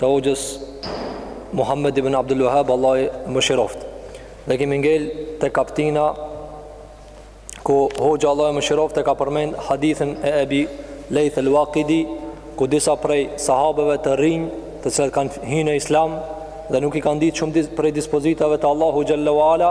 Të hoxhës Muhammed ibn Abdul Wahhab Allahu e mëshiroftë. Ne kemi ngel te kaptina ku hoxha Allahu e mëshiroftë ka përmend hadithin e Ebi Leith al-Waqidi ku disa prej sahabeve të rinj, të cilët kanë hi në Islam dhe nuk i kanë ditë shumë prej dispozitave të Allahu xhelle wa ala,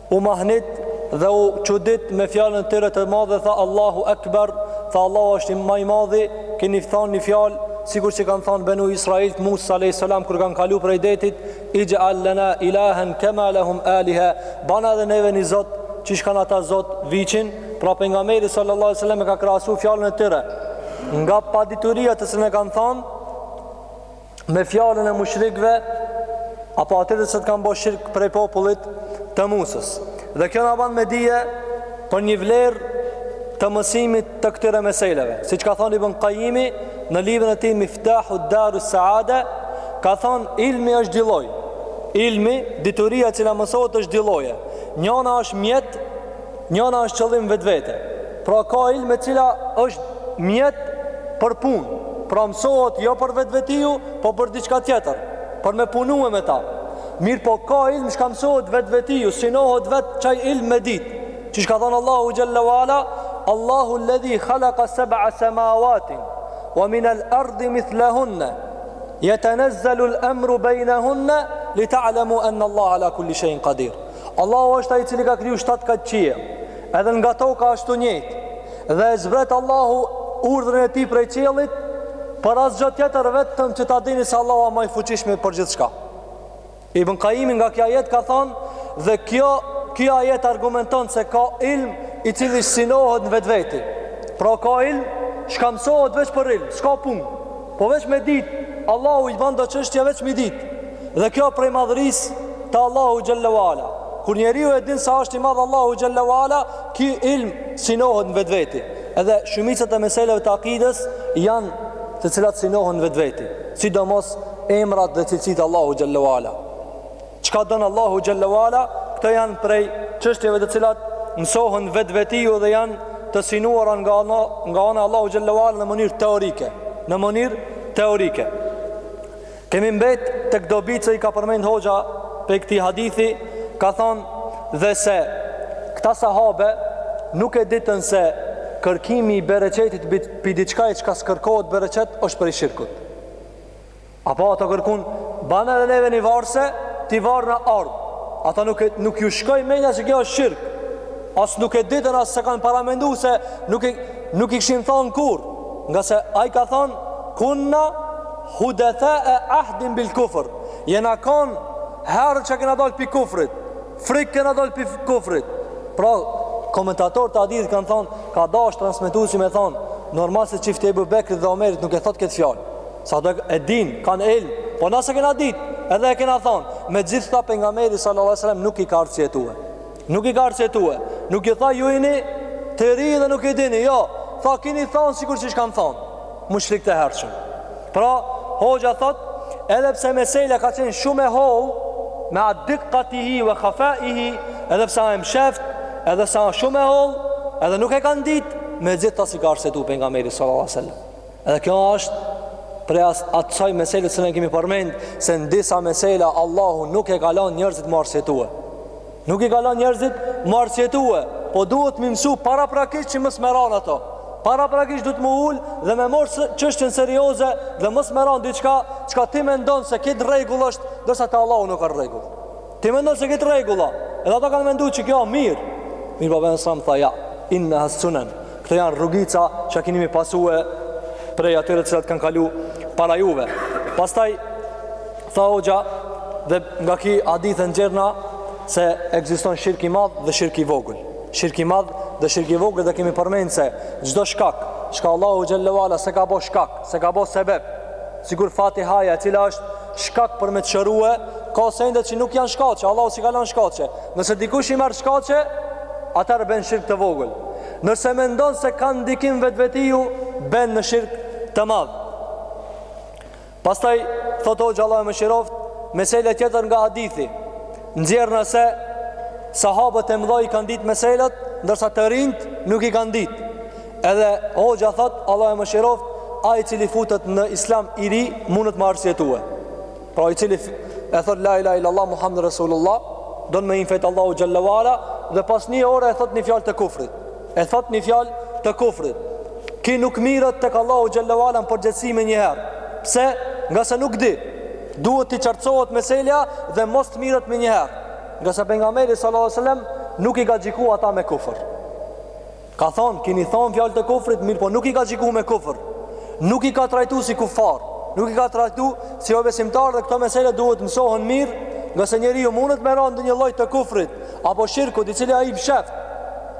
U mahnit dhe u çudit me fjalën e tyre të madhe tha Allahu Akbar, tha Allahu është i më i madhi, keni thonë një fjalë sikur që kanë thonë Benu Israilt Musa alayhis salam kur kanë kalu prej detit, ij'al lana ilahan kama lahum aliha, bana edhe neve një zot, qysh kanë ata zot viçin, pra pejgamberi sallallahu alaihi wasallam e ka krahasu fjalën e tyre nga padituria të cilën e kanë thonë me fjalën e mushrikëve apo atyre të cilët kanë bo shirk prej popullit të Musës. Dhe kjo na ban me dije për një vlerë të mësimit të këtyre meseleve. Siç ka thonë Ibn Qayimi në librin e tij Miftahu Darus Saada, ka thonë ilmi është dy lloj. Ilmi, dituria e cila mësohet është dy lloje. Njana është mjet Njana është qëllim vetvete. Pra ka ilm e cila është mjet për punë. Pra mësohet jo për vetvetiu, po për diçka tjetër, për me punue me ta. Mirëpo ka ilm çka mësohet vetvetiu, sinohet vet qaj ilm me dit. Qysh ka thonë Allahu xhelle wa ala, Allahu ledhi khalaka seb'a semawatin, wa minel ardi mithlehunne, jetenezzelul emru bejnehunne, li ta'lemu ennallahe ala kulli shej'in kadir. Allahu është ai i cili ka kriju shtatë kat qiell. Edhe nga toka ashtu njëjtë. Dhe e zbret Allahu urdhrin e tij prej qiellit për asgjë tjetër vetëm që ta dini se Allahu është më i fuqishmi për gjithçka. Ibn Qayyim nga kjo ajet ka thonë dhe kjo kjo ajet argumenton se ka ilm i cili sinohet në vetvete. Pra ka ilm, çka mësohet veç për ilm, s'ka punë. Po veç me dit, Allahu i ban do çështje veç me dit. Dhe kjo prej madhërisë të Allahu xhelle wa ala. Kur njeriu e din sa është i madh Allahu xhelle wa ala, ky ilm sinohet në vetveti. Edhe shumicat e meseleve të akides janë të cilat sinohen në vetveti. Sidomos emrat dhe cilësitë e Allahu xhelle wa ala. Çka don Allahu xhelle wa ala, këto janë prej çështjeve të cilat mësohen vetvetiu dhe janë të sinuara nga ana nga ana e Allahu xhelle wa ala në mënyrë teorike, në mënyrë teorike. Kemi mbet tek dobitë që i ka përmend hoxha prej këtij hadithi, ka thonë dhe se këta sahabe nuk e ditën se kërkimi i bereqetit prej diçkaje çka s'kërkohet bereqet është prej shirkut. Apo ato kërkun, bana edhe neve një varse, t'i varna armt. Ata nuk, nuk iu shkoi menja që kjo është shirk. As nuk e ditën, as s'e kanë paramendu se nuk, e, nuk i kishin thonë kurrë. Ngase ai ka thonë, kunna hudethae ahdin bil kufër. Jena kanë herët që kena dalë pi kufrit. Frik kena dalë pi kufrit. Pra, komentatorët e hadithit kanë thonë, ka dashtë transmetuesi me thonë, normal se çifti i Ebu Bekrit dhe Omerit nuk e thotë këtë fjalë. Sado e din, kanë ilm, po na s'e kena ditë, edhe e kena thonë. Megjithëta Pejgamberi sallallahu alaihi wasallam nuk i ka arsyetue. Nuk i ka arsyetue. Nuk i tha ju jeni të ri dhe nuk i dini, jo. Tha keni thonë sikur siç kanë thonë mushrikët e hershëm. Pra, hoxha thot, edhe pse mesela ka qenë shumë e hollë, mea dikkatihi ve khafaihi, edhe pse a e msheft, edhe pse a shumë e hollë, edhe nuk e kanë ditë, megjithëta s'i ka arsyetu Pejgamberi sallallahu alaihi wasallam. Edhe kjo është prej asoj meselet se ne kemi përmend se në disa mesela Allahu nuk i ka lon njerëzit m'u arsyetue. Nuk i ka lon njerëzit m'u arsyetue, po duhet me i mësu paraprakisht që mos me ra n'ato. Paraprakisht duhet m'u ulë dhe me morrë çështjen serioze dhe mos me ra n'diçka çka ti mendon se krejt n'rregull është ndërsa te Allahu nuk është n'rregull. Ti mendon se krejt n'rregull a, edhe ata kanë menduar që kjo është mirë. Mirëpo Pejgamberi tha jo, innaha sunan. Këto janë rrugica që keni me i pasue prej atyre të cilat kanë kalu para juve. Pastaj tha hoxha dhe nga ky hadith e nxjerrna se ekziston shirk i madh dhe shirk i vogël. Shirk i madh dhe shirk i vogël dhe kemi përmendur se çdo shkak, çka Allahu xhelle ue ala s'e ka bo shkak, s'e ka bo sebeb, sikur Fatihaja e cila është shkak për me të shërue, ka sendet që nuk janë shkaqe, Allahu s'i ka lanë shkaqe. Nëse dikush i marr shkaqe, atëherë ben shirk të vogël. Nëse mendon se kanë ndikim vetvetiu, ben në shirk të madh. Pastaj, thotë hoxha Allahu e mëshiroftë, mesele tjetër nga hadithi, nxjerrna se sahabët e mdhaj i kanë ditë meselet, ndërsa të rinjtë nuk i kanë ditë. Edhe hoxha thot, Allahu e mëshiroftë, ai i cili futet në islam i ri, mundet m'u arsyetue. Pra ai i cili e thot, la ilahe il-lallah, Muhammedun Resulullah, don me infet Allahu xhelle ue ala, dhe pas një ore e thot një fjalë të kufrit. E thot një fjalë të kufrit. Ky nuk mirret tek Allahu xhelle ue ala në përgjegjësi menjëherë. Pse? Ngase nuk di. Duhet t'i qartësohet meselja dhe mos të mirret menjëherë. Ngase Pejgamberi sallallahu sallam, nuk i ka gjyku ata me kufër. Ka thanë, kini thanë fjallë të kufrit, mirë po nuk i ka gjyku me kufr, nuk i ka trajtu si kufar, nuk i ka trajtu si jobesimtar dhe këto mesele duhet mësohen mirë, ngase njeriu mundet me ra në ndonjë lloj të kufrit, apo shirkut, i cili a i msheft,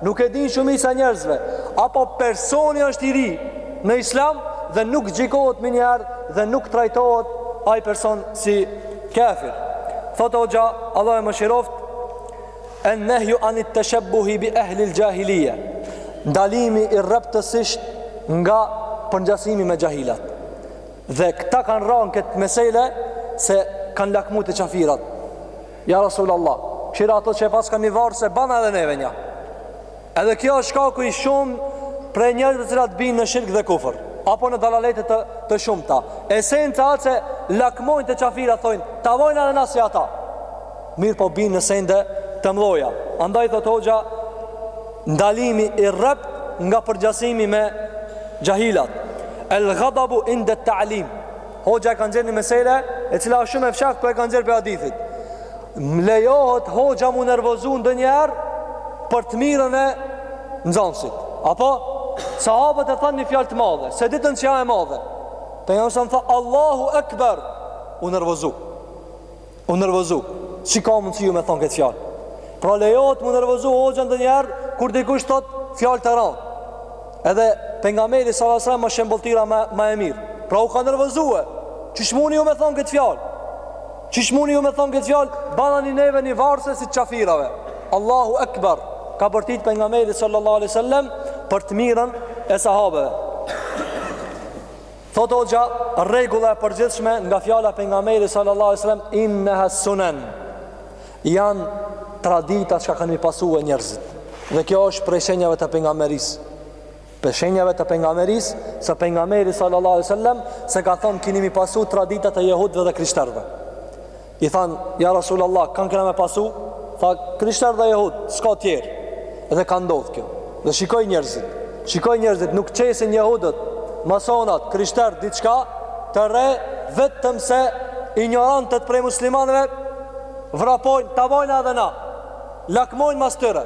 nuk e din shumica e njerëzve, apo personi është i ri në islam dhe nuk gjykohet menjëherë dhe nuk trajtohet ai person si kafir. Thotë hoxha, Allahu e mëshiroftë, En nehju anit teshebbuhi bi ehlil xhahilije Ndalimi rreptësisht nga përngjasimi me xhahilat Dhe këta kanë ra n'këtë mesele se kanë lakmu te qafirat Ja Rasul Allah ksi ra ato që e paskan një varëse bana edhe neve nja Edhe kjo është shkaku i shumë prej njerëzve të cilat binë në shirk dhe kufër, apo në dalalete të, të shumta. Esenca a se lakmojnë te qafirat, thojnë, ta bojmë edhe na si ata. Mirë po binë në sende të mdhoja. Andaj, thotë hoxha, ndalimi i rreptë nga përngjasimi me xhahilat. El gadabu indet ta'lim. Hoxha e ka nxjerrë një mesele, e cila është shumë e fshehtë, po e ka nxjerrë prej hadithit. M'lejohet hoxha mu nervozu ndonjëherë për të mirën e nxënësit. Apo sahabët e thanë një fjalë të madhe, s'e ditën që a e madhe. Pejgamberi sa tha Allahu Akbar, u nervozu. U nervozu. Si ka mundsi ju me thonë këtë fjalë? Pra lejohet mu nervozu hoxha ndonjëherë kur dikush thot fjalë të rëndë. Edhe pejgamberi s.a.s. a shembëlltyra ma e mirë. Pra u ka nervozu. Qysh muni ju me thonë këtë fjalë? Qysh muni ju me thonë këtë fjalë, banani neve një varëse si qafirave. Allahu Ekber, ka bërtit pejgamberi sallallahu alai sallam për të mirën e sahabeve. Thotë hoxha, rregulla e përgjithshme nga fjala e pejgamberit sallallahu alai sallam, inneha sunen, janë tradita çka kanë me i pasue njerëzit. Dhe kjo është prej shenjave të pejgamberisë Prej shenjave të pejgamberisë, se pejgamberi sallallahu alai sallam, se ka thonë kini me i pasu traditat e jehudve dhe krishterve. I thanë, ja Rasulallah, kand kena me pasu? Tha, krishter dhe jehud, s'ka tjerë. Edhe ka ndodhë kjo. Dhe shikoj njerëzit, shikoj njerëzit, nuk qesin jehudët, masonat, krishter, diçka, të re, vetëm se ignorantët prej muslimanëve vrapojnë, ta bojmë edhe na, lakmojnë mas tyre.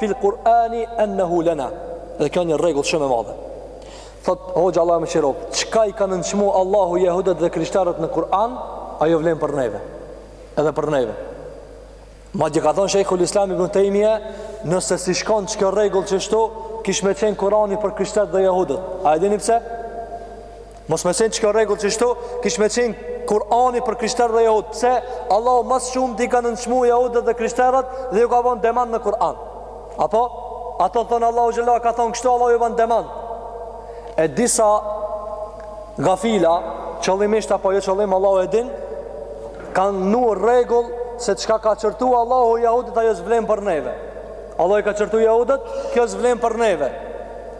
Fil Kur'ani ennehu lena Dhe kjo një rregull shumë e madhe Thot hoxha Allahu e mëshiroftë Çka i ka nënçmu Allahu jehudet dhe krishterët në Kur'an Ajo vlen për neve Edhe për neve Madje ka thonë shejhul islam Ibn Tejmije Nëse s'ish kon qikjo rregull qështu Kish me qenë Kur'ani për krishterët dhe jehudet A e dini pse? Mos me qenë që kjo rregull kështu, kish me qenë Kurani për krishterë dhe jahudë. Pse, Allahu më së shumti i ka nënçmu jahudët dhe krishterët dhe ju ka ba demant në Kur'an. Apo, ato thonë Allahu xhalla wala ka thonë kështu, Allahu ju ban demant. E disa gafila, qëllimisht apo jo qëllim, Allahu e din, kanë një rregull se çka i ka qortu Allahu jahudët ajo s'vlen për neve. Allahu i ka qortu jahudët, kjo s'vlen për neve.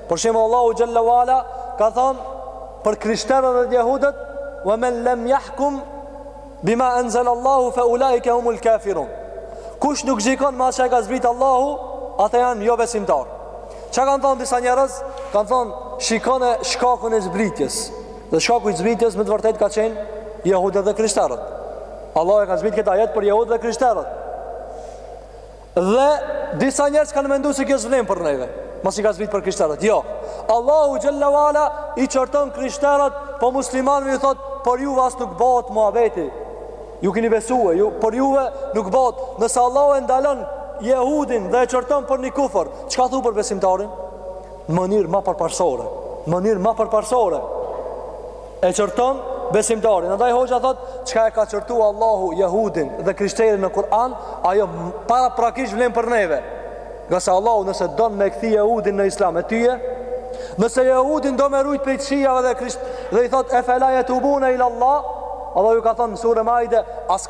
Për shembull Allahu xhalla wala ka thënë për krishterët dhe jehudët, "Wa man lam yahkum bima anzal Allahu fa ulaika humul kafirun." Kush nuk gjykon me atë çka e ka zbrit Allahu, ata janë jobesimtarë. Çka kanë thënë disa njerëz? Kanë thënë, "Shikone shkakun e zbritjes." Dhe shkaku i zbritjes me të vërtetë ka qenë jehudët dhe krishterët. Allahu e ka zbrit këtë ajet për jehudët dhe krishterët. Dhe disa njerëz kanë mendu se kjo s'vlen për neve, masi ka zbrit për krishterët. Jo. Allahu xhalla wala i qorton krishterët, po muslimanëve ju thot, "Për juve as nuk bëhet muhabeti. Ju keni besuar, ju për juve nuk bëhet. Nëse Allahu e ndalon jehudin dhe e qorton për një kufër, çka thu për besimtarin?" Në mënyrë ma përparësore, në mënyrë ma përparësore. E qorton besimtarin. Andaj hoxha thot, çka e ka qortu Allahu jehudin dhe krishterin në Kur'an, ajo paraprakisht vlen për neve. Ngase Allahu nëse don me kthy jehudin në islam e tyje, nëse jehudin do me rujt prej gjynaheve dhe krisht dhe i thot e fela jetubune ila Allah, Allahu ju ka thonë në surën Maide, as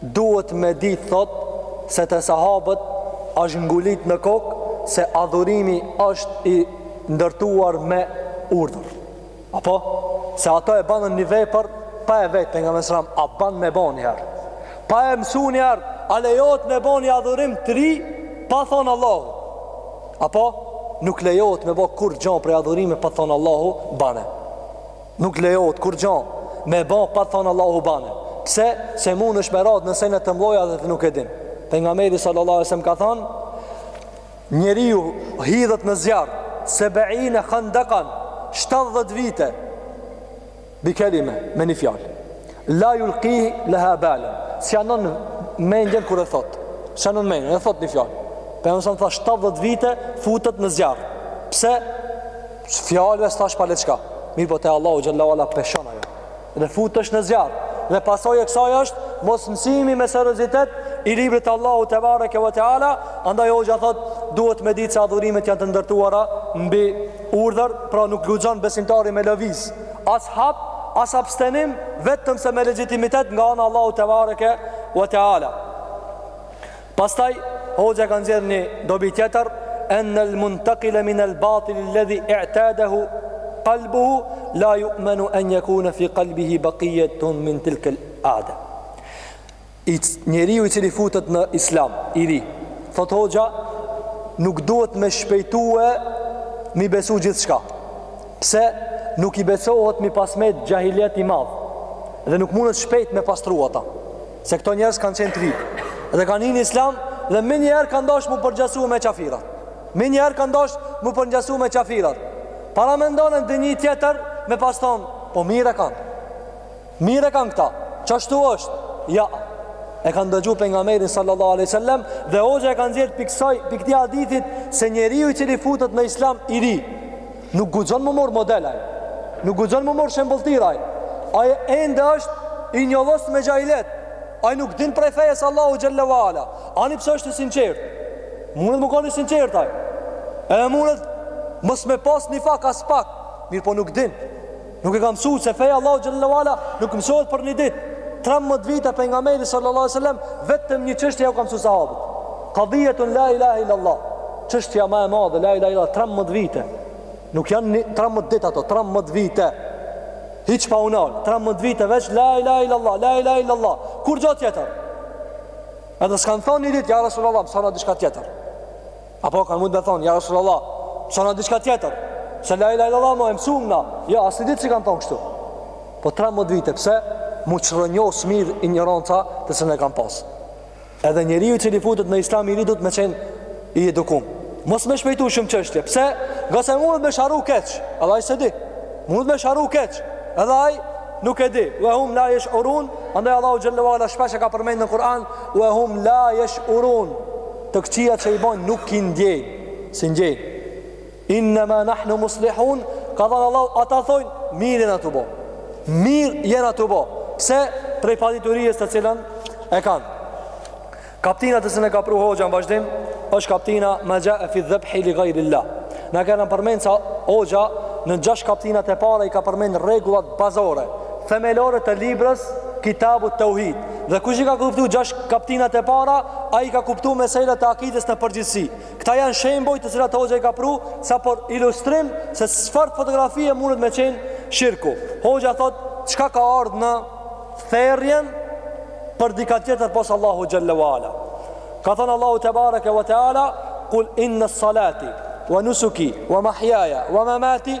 Duhet me dit thot se te sahabët është ngulit në kokë se adhurimi është i ndërtuar me urdhër. Apo se ato e banën një vepër pa e vetë Pejgamberin a.s. a ban me bën një herë. Pa e mësu një herë, a lejohet me bën një adhurim të ri pa thon Allahu. Apo nuk lejohet me bë kurgjë prej adhurimeve pa thon Allahu bane. Nuk lejohet kurgja me ba pa të thonë Allahu bane. Pse? Se mund është me ra në sene të ndaluara dhe ti nuk e din. Pejgamberi sallallahu alejhi ve sel-lem ka thonë, njeriu hidhet në zjarr, sebeine handakan, 70 vite, bi kelime, me një fjalë. La julki leha bale, s'ia vnon mendjen kur e thotë, s'ia vnon mendjen, e thotë një fjalë. Pejgamberi sallallahu alejhi ve sel-lem tha, 70 vite, futet në zjarr. Pse? Fjalëve s'thash pale çka. Mirëpo te Allahu xhalla wala peshon ajo. Dhe futesh në zjarr. Dhe pasojë e kësaj është mosmësimi me seriozitet i librit të Allahut tebareke ve teala, andaj hoxha thot duhet me ditë se adhurimet janë të ndërtuara mbi urdhër, pra nuk guxon besimtari me lëviz. As hap, as abstenim, vetëm se me legjitimitet nga ana e Allahut tebareke ve teala. Pastaj hoxha ka nxjerr një dobi tjetër en el muntakile min el batil ledhi i'tadehu kalbuhu la ju menu en jekune fi kalbihi bakijet tun min tilkel ade njeriu i cili futet në islam i ri thot hoxha nuk duhet me shpejtue mi besu gjithçka pse nuk i besohet mi pas met xhahilijet i madh dhe nuk mundet shpejt me pastrua ta Se këto njerëz kanë qenë të ri dhe kanë hi në islam dhe menjëherë kanë dashur m'u përngjasu me qafirat. Menjëherë kanë dashur m'u përngjasu me qafirat. Para mendonen dhe një tjetër me pas thonë, po mirë e kanë. Mirë e kanë këta. Qashtu është? Ja. E kanë dëgju pejgamberin sallallahu aleyhi sallem dhe hoxha e ka nxjerrë prej kësaj, prej këtij hadithit se njeriu i cili futet në islam i ri. Nuk guxon m'u marr model ai. Nuk guxon m'u marr shembëlltyrë ai. Ai ende është i njollos me xhahilijet. Ai nuk din prej fesë Allahut xhalla wala. Ani pse është i sinqert. Mundet me kon i sinqert ai. Edhe mundet mos me pas nifak as pak. Mirëpo nuk din. Nuk e ka mësuar se feja Allahu xhallahu ala nuk mësohet për një ditë. 13 vite pejgamberi sallallahu alajhi wasallam vetëm një çështje ua ka mësuar sahabëve. Qadiyatun la ilaha illa Allah. Çështja më e madhe la ilaha illa 13 vite. Nuk janë 13 ditë ato, 13 vite. Hiç pa u nal, 13 vite veç la ilaha illa Allah, la ilaha illa Allah. Kurgja tjetër. Edhe s'kan thonë një ditë ja Rasulullah, msona diçka tjetër. Apo kanë mund me thonë, ja Rasulullah, msona diçka tjetër, se la ila ila Allah ma e msum na, ja, jo, asnjë ditë s'i kanë thonë kështu. Po 13 vite, pse, m'u çrrënjos mirë injoranca të cilën e kanë pasë. Edhe njeriu i cili futet në islam i ri duhet me qenë i edukum. Mos me shpejtu shumë çështje, pse, ngase mundet me sharru keq, edhe ai s'e di, mundet me sharru keq, edhe ai nuk e di, ue hum la jesh'urun, andaj Allahu xhalla wala shpesh e ka përmend në Kur'an, ue hum la jesh'urun, Të këqijat që i bojnë nuk i ndjejnë, s'i ndjejnë. Inna ma nahnu muslihun, ka thënë Allahu, ata thonë, mirë jena tu bo. Mirë jena tu bo. Pse prej paditurisë të cilën e kanë. Kaptina të cilën e ka pru hoxha në vazhdim, është kaptina ma xhae fi dhebhi li gajri la. Na kena përmend se hoxha në gjash kaptinat e para i ka përmend rregullat bazore, themelore të librës Kitabu Teuhid. Dhe kush i ka kuptuar gjashtë kaptinat e para, ai ka kuptuar meselat e akidës në përgjithësi. Këta janë shembuj të cilat hoxha i ka pru, sa për ilustrim se çfarë fotografie mundet me qenë shirku. Hoxha thot, çka ka ardhur në therrjen për dikë tjetër pos Allahu xhallahu ala. Ka thënë Allahu te bareke ve teala, "Kul inna salati wa nusuki wa mahyaya wa mamati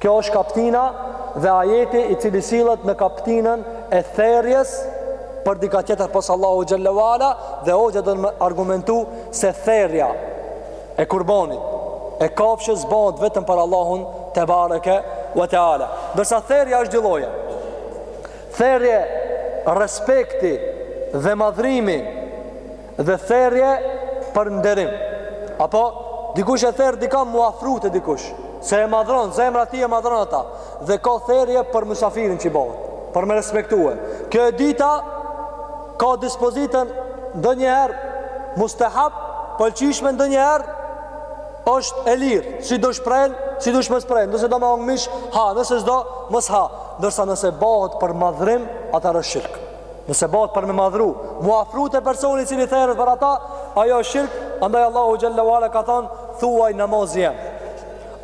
Kjo është kaptina dhe ajeti i cili sillet në kaptinën e therrjes për diçka tjetër pos Allahu xhel-le ve ala dhe hoxha don me argumentu se therrja e kurbanit e kafshës bëhet vetëm për Allahun tebareke ve teala. Ndërsa therrja është dy lloje. Therrje respekti dhe madhrimi dhe therrje për nderim. Apo dikush e therr diçka m'u afru te dikush, se e madhron zemra e tij e madhron ata dhe ka therrje për musafirin që i bëhet, për me respektu. Kjo e dyta ka dispozitën ndonjëherë mustehab, e pëlqyshme ndonjëherë është e lirë, si dush e pren, si dush mos e pren, nëse do me hangër mish, ha, nëse s'do, mos ha, ndërsa nëse bëhet për madhrim, atëherë është shirk. Nëse bëhet për me madhru, m'u afru të personi i cili therret për ata, ajo është shirk, andaj Allahu xhel-le ve ala ka thonë, thuaj namazi jem.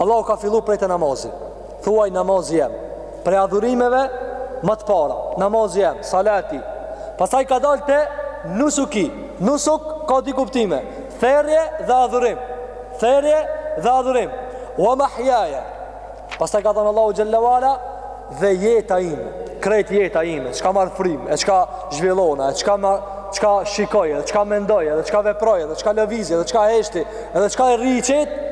Allahu ka fillu prej te namazi, thuaj namazi jem. Prej adhurimeve, më të para, namazi jem, salati. Pastaj ka dalë te nusuki, nusuk ka dy kuptime, therrje dhe adhurim, therrje dhe adhurim, ve mahjaje, Pastaj ka thënë Allahu xhel-le ve ala dhe jeta ime, krejt jeta ime, çka marr frymë, e çka zhvillona, e çka marr çka shikoj, e çka mendoj, e çka veproj, e çka lëviz, e çka heshti, e çka rri qetë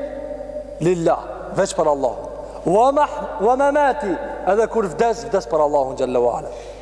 lillah, veç për Allah. Ve ma ve memati, edhe kur vdes, vdes për Allahun xhel-le ve ala.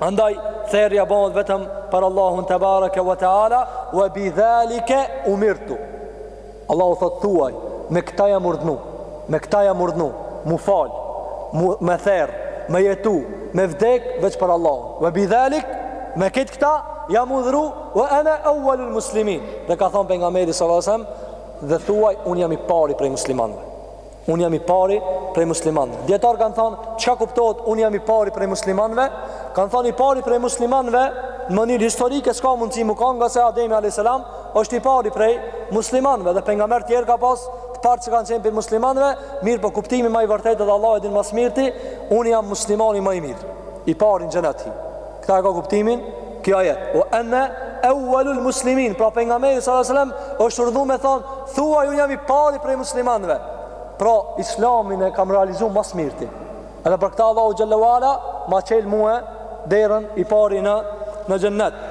Andaj therrja bëhet vetëm për Allahun tebareke ve teala ve bi dhalike umirtu. Allahu thotë thuaj, me këta jam urdhnu, me këta jam urdhnu, mu fal, mu me therr, me jetu, me vdek veç për Allahun. Ve bi dhalik me këtë këta jam urdhnu ve ene evvelul muslimin. Dhe ka thënë pejgamberi sallallahu alajhi wasallam dhe thuaj unë jam i pari prej muslimanëve. Unë jam i pari prej muslimanëve. Dijetarët kanë thënë, çka kuptohet unë jam i pari prej muslimanëve? Kanë thënë i pari prej muslimanëve në mënyrë historike s'ka mundësi me kanë ngase Ademi alejhi selam është i pari prej muslimanëve dhe pejgamberë të tjerë ka pas të parë që kanë qenë prej muslimanëve, mirëpo kuptimi më i vërtetë dhe Allahu e din më së miri, unë jam muslimani më i mirë, i pari në xhenet. Këta e ka kuptimin, ky ajet. Ve ene evvelul muslimin, pra pejgamberi s.a.s. është urdhnu me thonë, thuaj unë jam i pari prej muslimanve. Pra, islamin e kam realizu ma s'mirti. Edhe për këta Allahu xhel-le ve ala, ma çel mue derën i pari në, në xhenet.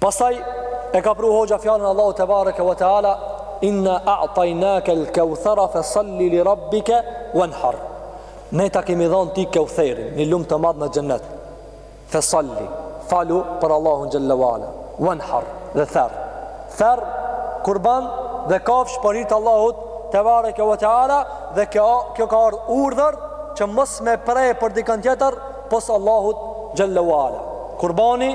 Pastaj e ka pru hoxha fjalën Allahu te bareke ve teala inna a'tainaka al-kauthara fasalli li rabbika wanhar. Ne ta kemi dhënë ty kautherin, një lum të madh në xhennet. Fasalli, falu për Allahun xhalla wala. Wanhar, dhe ther. Ther kurban dhe kafsh për hir të Allahut te bareke ve teala dhe kjo kjo ka ardhur urdhër që mos me prej për dikën tjetër pos Allahut xhelle u ala. Kurbani,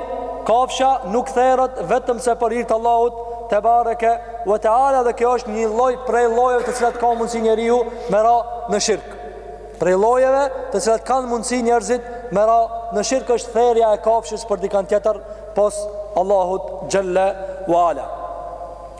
kafsha nuk therret vetëm se për hir të Allahut te bareke u te ala dhe kjo është një lloj prej llojeve të cilat ka mundësi njeriu me ra në shirk. Prej llojeve të cilat kanë mundësi njerëzit me ra në shirk është therja e kafshës për dikant tjetër pos Allahut xhelle u ala.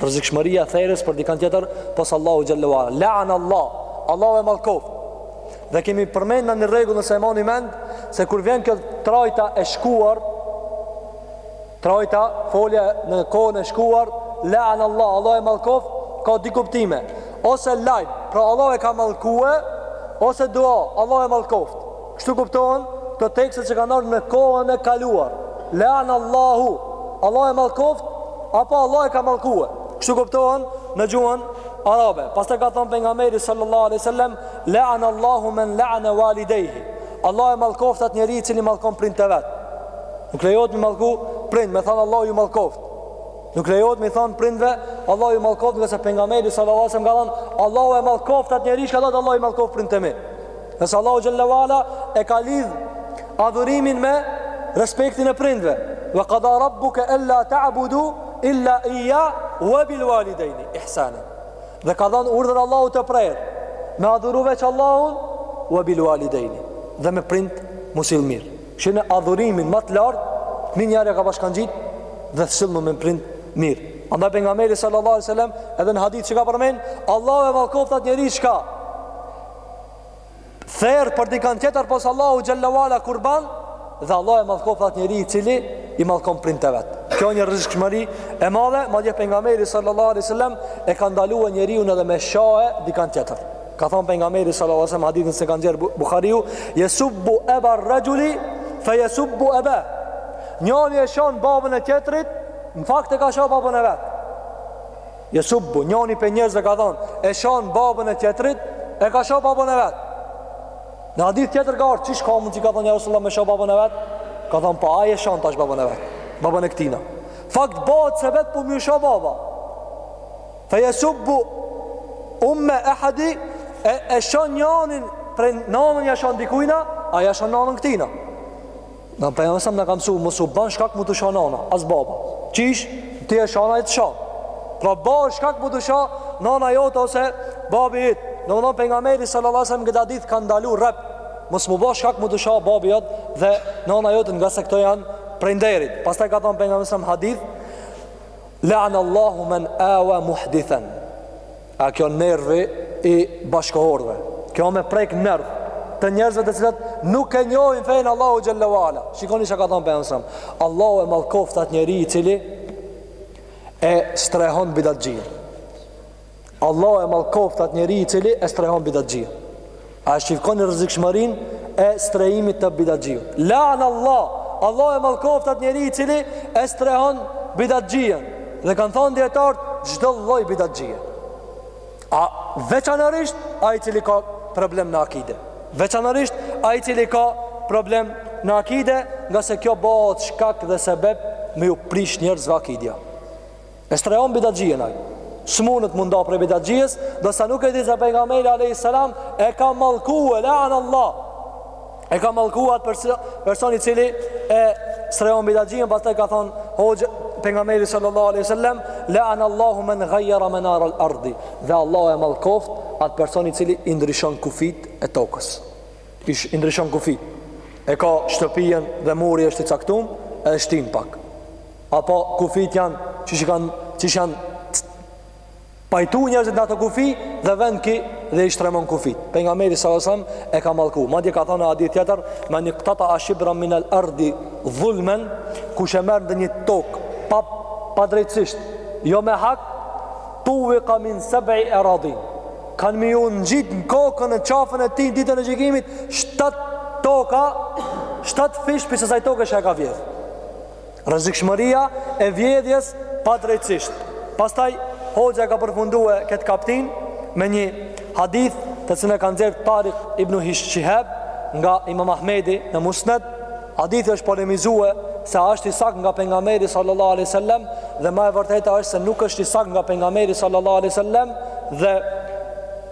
Rrezikshmëria e therës për dikën tjetër pos Allahu xhelle u ala. La'an Allah, Allahu e mallkoft. Dhe kemi përmend në një rregull nëse e mbani mend se kur vjen kjo trajta e shkuar, trajta folja në kohën e shkuar, la'an Allah, Allahu e mallkoft, ka dy kuptime. Ose lajm, pra Allahu e ka mallkue, ose dua, Allahu e mallkoft. Kështu kuptohen këto tekste që kanë ardhur në kohën e kaluar. Lean Allahu, Allah e mallkoft apo Allah e ka mallkue. Kështu kuptohen në gjuhën arabe. Pastaj ka thënë pejgamberi sallallahu alaihi wasallam, lean Allahu men lean walidayhi. Allah e mallkoft atë njeri i cili mallkon prindët e vet. Nuk lejohet me i mallku prind, me thënë Allahu ju mallkoft. Nuk lejohet me i thon prindve, Allahu ju mallkoft ngase pejgamberi sallallahu alajhi wasallam ka thon, Allahu e mallkoft atë njeri çka thon Allahu i mallkoft prindt e mi. Nëse Allahu xhelle wa ala e ka lidh adhurimin me respektin e prindve. Ve kada rabbuke ella ta'budu illa ija ve bil walidejni ihsanen. Dhe ka dhanë urdhër Allahu të prerë. Me adhuru veç Allahun ve bil walidejni. Dhe me prind m'u sill mirë. Kshtu në adhurimin ma t'lartë menjëherë e ka bashkangjit dhe të sillemi me prind mirë. Andaj pejgamberi sallallahu sallam edhe në hadith që ka përmen Allahu e mallkoft at njeri çka therë për dikën tjetër pos Allahu xhelle u ala kurban dhe Allah e mallkoft atë njeri i cili i mallkon prindt e vet. Kjo një rrezikshmëri e madhe, madje pejgamberi sallallahu alaihi wasallam e ka ndalue njeriun edhe me sha dikën tjetër. Ka thënë pejgamberi sallallahu alaihi wasallam hadithin se ka nxjerr Buhariu, "Yasubbu aba ar-rajuli fa yasubbu aba." Njani e shon babën e tjetrit, në fakt e ka sha babën e vet. Yesubbu, njani prej njerëzve ka thonë, e shanë babën e tjetërit, e ka sha babën e vet. Në hadith tjetër ka ardh, qysh ka mundësi ka thonë ja Resulullah me sha babën e vet? Ka thonë, pa po, ai e shanë tash babën e vet, babën e këtina. N'fakt, bëhet se vetë po m'u sha baba. Fe yesubbu, umme ehadi, e, e shanë njanin, prej nanën ja shanë dikujna, a ja shanë nanën këtina. Në për janë samë në kam su Mësu banë shkak më të sha nana As baba Qish Ti e shana e të sha Pra ba shkak më të sha Nana jote ose Babi it Në më për nga meri Së lalasem gëda dit Kanë dalu rep Mësë më ba shkak më të sha Babi jot Dhe nana jote nga se këto janë Prej nderit Pas ta ka thonë për nga mësëm hadith Lënë Allahu men awa muhdithen A kjo nervi i bashkohorve Kjo me prek nerv Të njerëzve të cilat nuk e njohin fenë e Allahut Xhele ve Ala Shikoni çka ka thonë pejgamberi alejhi selam Allahu e mallkoftë atë njeri i cili E strehon bidatxhinë Allahu e mallkoftë atë njeri i cili E strehon bidatxhinë A e shikoni rrezikshmërinë e strehimit të bidatxhiut? Lane Allah, Allahu e mallkoftë atë njeri i cili e strehon bidatxhien. Dhe kanë thonë dijetarët, çdo lloj bidatxhie. A veçanërisht, ai cili ka problem në akide. Veçanërisht, ai cili ka problem në akide, ngase kjo bëhet shkak dhe sebep me ju prish njerëzve akidja. E strehon bidatxhien ai. S'munet m'u nda prej bidatxhies, do sa nuk e di se pejgamberi alayhis salam e ka mallkuar lan Allah. E ka mallkuar atë person i cili e strehon bidatxhien, pastaj ka thon hoxh pejgamberi sallallahu alaihi wasallam lan Allahu man ghayyara manar al-ard. Dhe Allah e mallkoftë atë person i cili i ndryshon kufijt e tokës. Qysh i ndryshon kufijt. E ka shtëpinë dhe muri është i caktuar, e shtyn pak. apo kufijt janë qysh kanë qysh janë pajtu njerëzit në ato kufij dhe vjen ky dhe i shtremon kufijt pejgamberi sallallahu alaihi wasallam e ka mallku madje ka thonë në hadith tjetër men iktata'a shibran min al ardi dhulmen kush e merr ndonjë tokë pa, padrejtësisht jo me hak tuvika min seb'i eradin kanë me iu ngjit në kokën e qafën e tij ditën e gjykimit shtatë toka shtatëfish prej asaj toke që e ka vjedhë Rrezikshmëria e vjedhjes padrejtësisht. Pastaj hoxha e ka përfundue këtë kaptinë me një hadith të cilën e ka nxjerrë Tariq ibn Shihab nga Imam Ahmedi në Musnad. Hadithi është polemizue se a është i saktë nga pejgamberi sallallahu alaihi wasallam dhe më e vërteta është se nuk është i saktë nga pejgamberi sallallahu alaihi wasallam dhe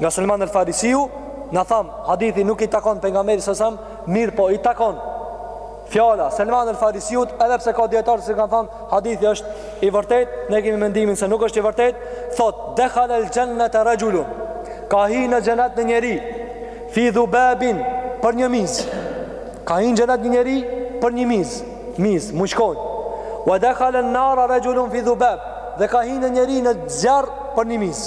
Nga Selman el Farisiu domethan hadithi nuk i takon pejgamberit sallallahu alaihi wasallam, mirëpo i takon. Fjala Selman el Farisiut edhe pse ka dijetarë që kanë thënë hadithi është i vërtet, ne kemi mendimin se nuk është i vërtet, thot dekhal el jannata rajulun. Ka hi në xhenet një njeri fi dhubabin për një miz. Ka hi në xhenet një njeri për një miz, miz mushkonjë. Wa dekhal an nara rajulun fi dhubab. Dhe ka hi një njeri në zjarr për një miz.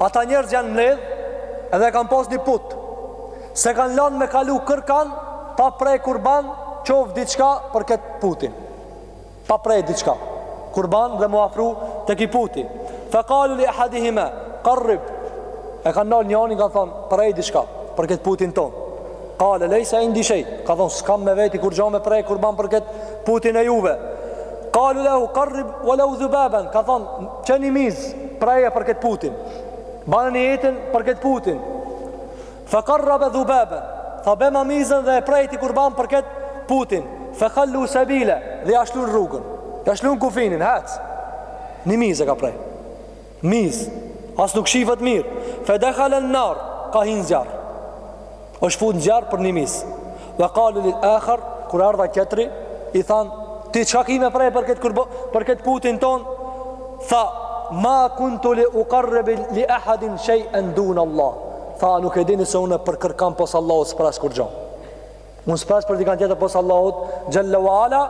Ata njerëz janë mbledh edhe kanë pas një put. S'e kanë lanë me kalu kërkan pa pre kurban qoftë diçka për këtë putin. Pa pre diçka kurban dhe mu afru te ky puti. Fe kalu li ahadihime, karrib. E kanë nalë njanin kanë thonë preje diçka për këtë putin tonë. Kale, lejse e indi shej, ka thonë, s'kam me veti kurgja me pre kurban për këtë putin e juj. Kalu lehu, karrib, wa lehu dhubeben, ka thonë, qe një mizë, preje për këtë putin. Bane nijetin për këtë putin. Fe karrab e dhubeben, tha bjerma mizën dhe e prejti kurban për këtë putin. Fe khallu sebilehu, dhe ia lshun rrugën. Ia lshun kufinin, hec. Një mizë e ka pre. Mizë, as nuk shifet mirë. Fe dekhalen nar, ka hi në zjarr. është fut në zjarr për një mizë. Ve kalu li akhar, kur erdh ky tjetri, i than, ti çka ki me pre për këtë, kurban, për këtë putin tonë? Tha, ma kuntu li ukarribe li ahadin shejen dun Allah. Tha, nuk e dini se unë për kërkan pos Allahut s'pres kurgjo. Unë s'pres për dikan tjetër pos Allahut xhalla wa ala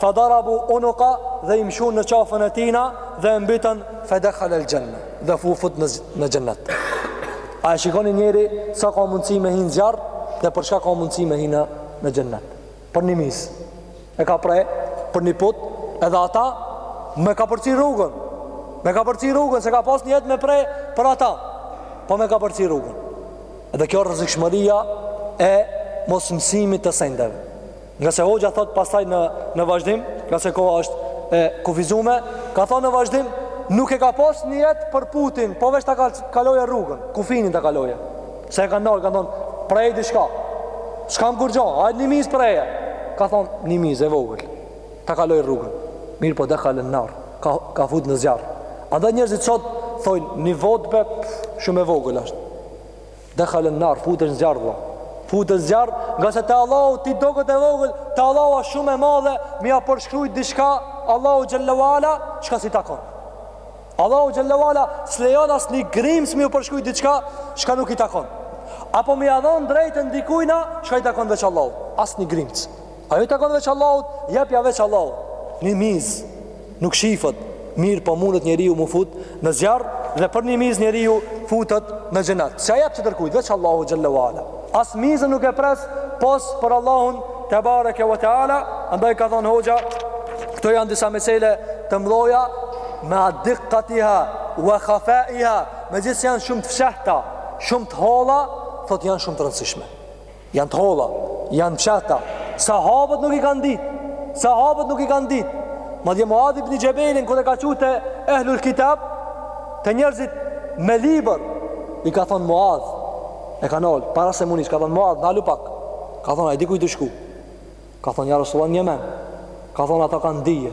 fa darabu unuqa dhe i mshun në qafën e tina dhe e mbytën fa dakhala al janna dhe u fut në në xhennet. A e shikoni njeri sa ka mundësi me hi n'zjarr dhe për çka ka mundësi me hi në xhennet? Për një mizë. E ka pre për një put, edhe ata me kapërcy rrugën. Me kapërcy rrugën s'e ka pas nijet me pre për ata. Po me kapërcy rrugën. Dhe kjo rrezikshmëria e mosmësimit të sendeve. Ngase hoxha thotë pastaj në në vazhdim, ngase koha është e kufizume, ka thonë në vazhdim, nuk e ka pas nijet për putin, po veç ta ka kalojë rrugën, kufinin ta kalojë. Se e kanë ndal, kanë thonë, preje diçka. S'kam kurgjo, hajt një mizë preje. Ka thonë një mizë e vogël. Ta kaloj rrugën. Mirëpo dekhalen nar, ka ka fut në zjarr. Andaj njerëzit sot thojnë një votë be shumë e vogël është. Dekhalen nar, futet n'zjarr vlla Futet n'zjarr, ngase te Allahu ty t'doket e vogël Te Allahu a shumë e madhe, me ia përshkru diçka Allahut xhelle ve ala, çka s'i takon Allahu xhelle ve ala, s'lejon asnjë grimcë me iu përshkru diçka, çka nuk i takon Apo me ia dhonë t'drejtën dikujna, çka i takon veç Allahut Asnjë grimcë Ajo i takon veç Allahut, jepja veç Allahut. Një mizë nuk shifet, mirëpo mundet njeriu mu fut në zjarr dhe për një mizë njeriu futet në xhenet. S'ja jep tjetërkujt veç Allahut xhelle ve ala. As mizën nuk e pres pos për Allahun tebareke ve teala, andaj ka thonë hoxha, këto janë disa mesele të mëdha mea diqatiha wa khafaiha, megjithëse janë shumë të fshehta, shumë të holla, thotë janë shumë të rëndësishme. Janë të holla, janë fshehta. Sahabët nuk i kanë ditë. Sahabët nuk i kanë ditë. Madje Muadh ibn Xhebelin kur e ka çu te Ehlul Kitab, te njerëzit me libër i ka thon Muadh, e ka nal para se me u nis ka thon Muadh, nalu pak. Ka thon ai di ku je tu shku. Ka thon ja Rasulullah në Jemen. Ka thon ata kanë dije.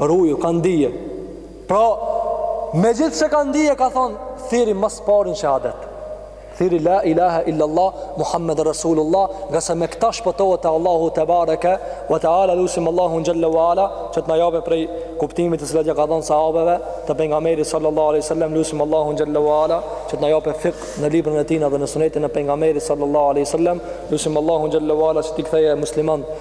Ruju, kanë dije. Pra, me gjithë se kanë dije, ka thonë, thirri ma s'pari n' shahadet. Thirri la ilahe illallah, Muhammed Rasulullah, ngase me këta shpëtohet te Allahu tebareke ve teala lusim Allahun xhel-le ve ala, që të na jape prej kuptimit të cilit ja ka dhanë sahabeve të pejgamerit sallallahu alejhi ve sel-lem, lusim Allahun xhel-le ve ala, që të na jape fikh në librin e tina dhe në sunetin e pejgamerit sallallahu alejhi ve sel-lem, lusim Allahun xhel-le ve ala, që t'i ktheje muslimant,